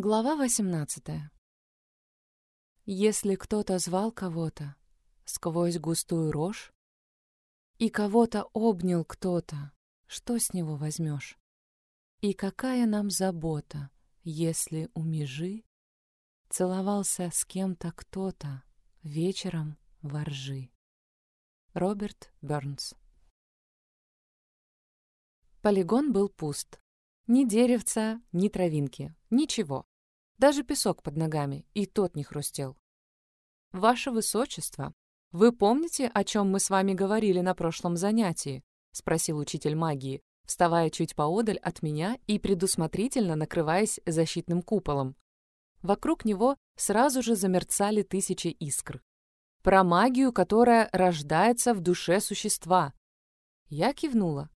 Глава 18 Если кто-то звал кого-то сквозь густую рожь, и кого-то обнял кто-то, что с него возьмешь? И какая нам забота, если у межи целовался с кем-то кто-то вечером во ржи? Роберт Бернс Полигон был пуст. Ни деревца, ни травинки, ничего. Даже песок под ногами, и тот не хрустел. «Ваше Высочество, вы помните, о чем мы с вами говорили на прошлом занятии?» — спросил учитель магии, вставая чуть поодаль от меня и предусмотрительно накрываясь защитным куполом. Вокруг него сразу же замерцали тысячи искр. Про магию, которая рождается в душе существа. Я кивнула.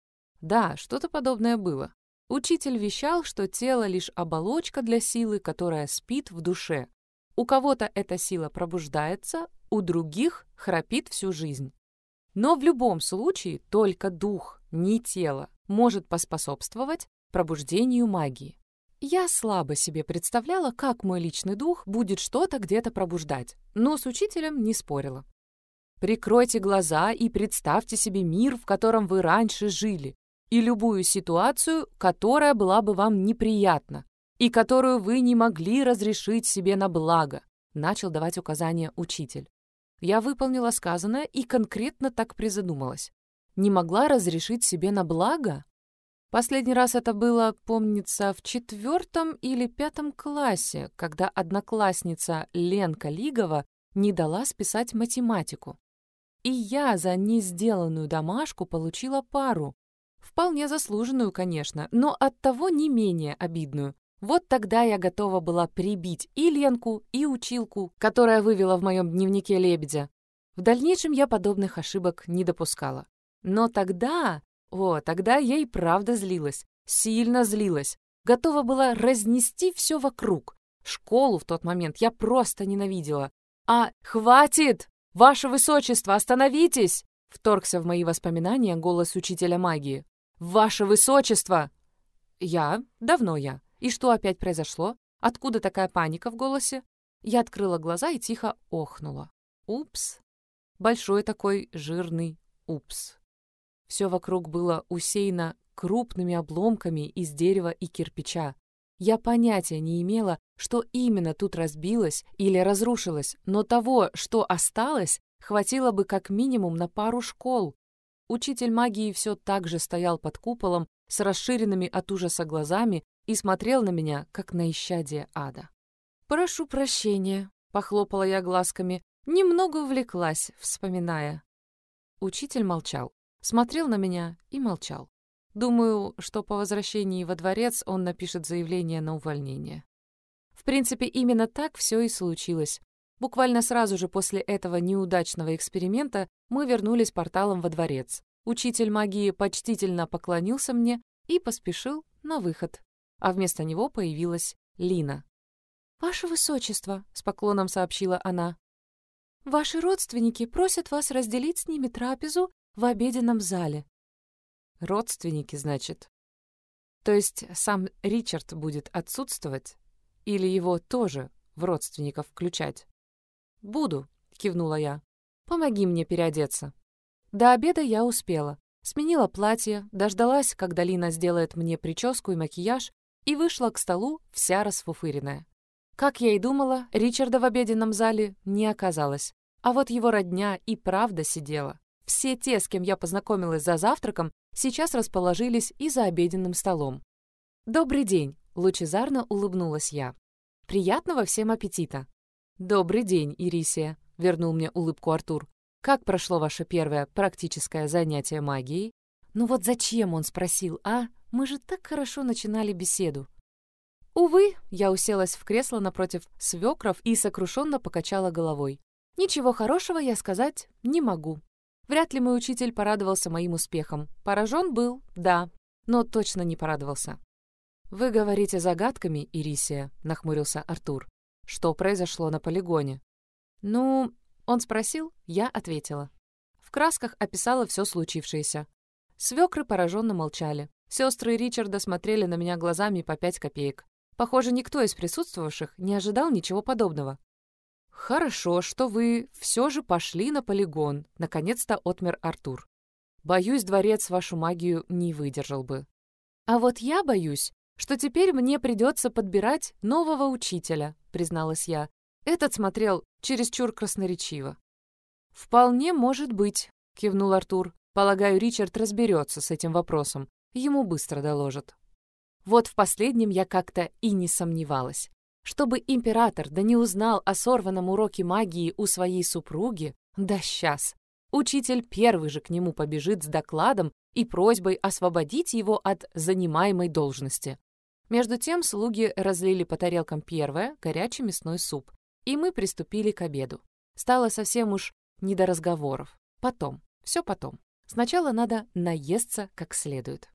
Да, что-то подобное было. Учитель вещал, что тело — лишь оболочка для силы, которая спит в душе. У кого-то эта сила пробуждается, у других храпит всю жизнь. Но в любом случае только дух, не тело, может поспособствовать пробуждению магии. Я слабо себе представляла, как мой личный дух будет что-то где-то пробуждать, но с учителем не спорила. Прикройте глаза и представьте себе мир, в котором вы раньше жили, и любую ситуацию, которая была бы вам неприятна и которую вы не могли разрешить себе на благо, начал давать указания учитель. Я выполнила сказанное и конкретно так призадумалась. Не могла разрешить себе на благо? Последний раз это было, помнится, в четвертом или пятом классе, когда одноклассница Ленка Лигова не дала списать математику. И я за несделанную домашку получила пару, Вполне заслуженную, конечно, но оттого не менее обидную. Вот тогда я готова была прибить и Ленку, и училку, которая вывела в моем дневнике лебедя. В дальнейшем я подобных ошибок не допускала. Но тогда, о, тогда я и правда злилась, сильно злилась, готова была разнести все вокруг. Школу в тот момент я просто ненавидела. А «Хватит! Ваше Высочество, остановитесь!» Вторгся в мои воспоминания голос учителя магии. «Ваше Высочество!» «Я? Давно я. И что опять произошло? Откуда такая паника в голосе?» Я открыла глаза и тихо охнула. «Упс!» Большой такой жирный «упс». Все вокруг было усеяно крупными обломками из дерева и кирпича. Я понятия не имела, что именно тут разбилось или разрушилось, но того, что осталось, хватило бы как минимум на пару школ. Учитель магии все так же стоял под куполом с расширенными от ужаса глазами и смотрел на меня, как на исчадие ада. «Прошу прощения», — похлопала я глазками, немного увлеклась, вспоминая. Учитель молчал, смотрел на меня и молчал. Думаю, что по возвращении во дворец он напишет заявление на увольнение. В принципе, именно так все и случилось. Буквально сразу же после этого неудачного эксперимента мы вернулись порталом во дворец. Учитель магии почтительно поклонился мне и поспешил на выход. А вместо него появилась Лина. «Ваше Высочество», — с поклоном сообщила она, — «ваши родственники просят вас разделить с ними трапезу в обеденном зале». «Родственники, значит?» То есть сам Ричард будет отсутствовать? Или его тоже в родственников включать? «Буду», — кивнула я. «Помоги мне переодеться». До обеда я успела. Сменила платье, дождалась, когда Лина сделает мне прическу и макияж, и вышла к столу вся расфуфыренная. Как я и думала, Ричарда в обеденном зале не оказалось. А вот его родня и правда сидела. Все те, с кем я познакомилась за завтраком, сейчас расположились и за обеденным столом. «Добрый день!» — лучезарно улыбнулась я. «Приятного всем аппетита!» «Добрый день, Ирисия», — вернул мне улыбку Артур. «Как прошло ваше первое практическое занятие магией?» «Ну вот зачем он спросил, а? Мы же так хорошо начинали беседу». Увы, я уселась в кресло напротив свекров и сокрушенно покачала головой. Ничего хорошего я сказать не могу. Вряд ли мой учитель порадовался моим успехом. Поражен был, да, но точно не порадовался. «Вы говорите загадками, Ирисия», — нахмурился Артур что произошло на полигоне. «Ну...» — он спросил, я ответила. В красках описала все случившееся. Свекры пораженно молчали. Сестры Ричарда смотрели на меня глазами по пять копеек. Похоже, никто из присутствовавших не ожидал ничего подобного. «Хорошо, что вы все же пошли на полигон», — наконец-то отмер Артур. «Боюсь, дворец вашу магию не выдержал бы». «А вот я боюсь, что теперь мне придется подбирать нового учителя», — призналась я. Этот смотрел чересчур красноречиво. «Вполне может быть», — кивнул Артур. «Полагаю, Ричард разберется с этим вопросом. Ему быстро доложат». Вот в последнем я как-то и не сомневалась. Чтобы император да не узнал о сорванном уроке магии у своей супруги, да сейчас. Учитель первый же к нему побежит с докладом и просьбой освободить его от занимаемой должности. Между тем слуги разлили по тарелкам первое, горячий мясной суп, и мы приступили к обеду. Стало совсем уж не до разговоров. Потом, все потом. Сначала надо наесться как следует.